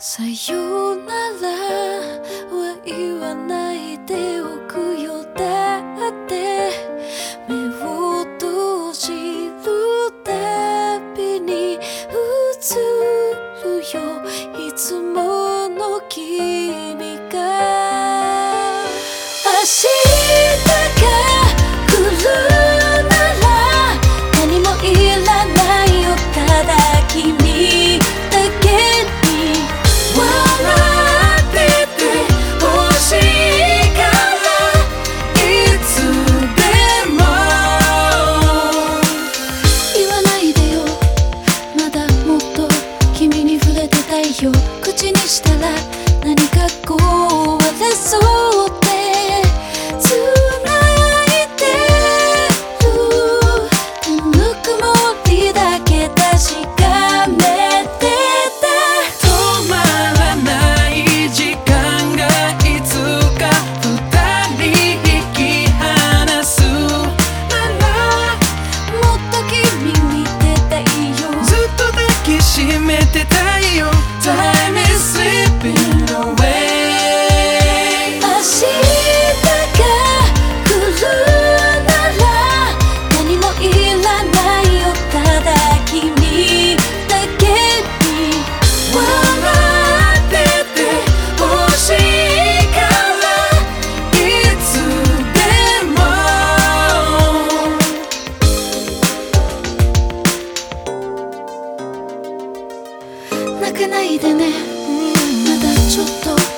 さよならは言わないでおくよ。だって目を閉じるたびに映るよ。いつもの君が 해요 泣かないでね。まだちょっと。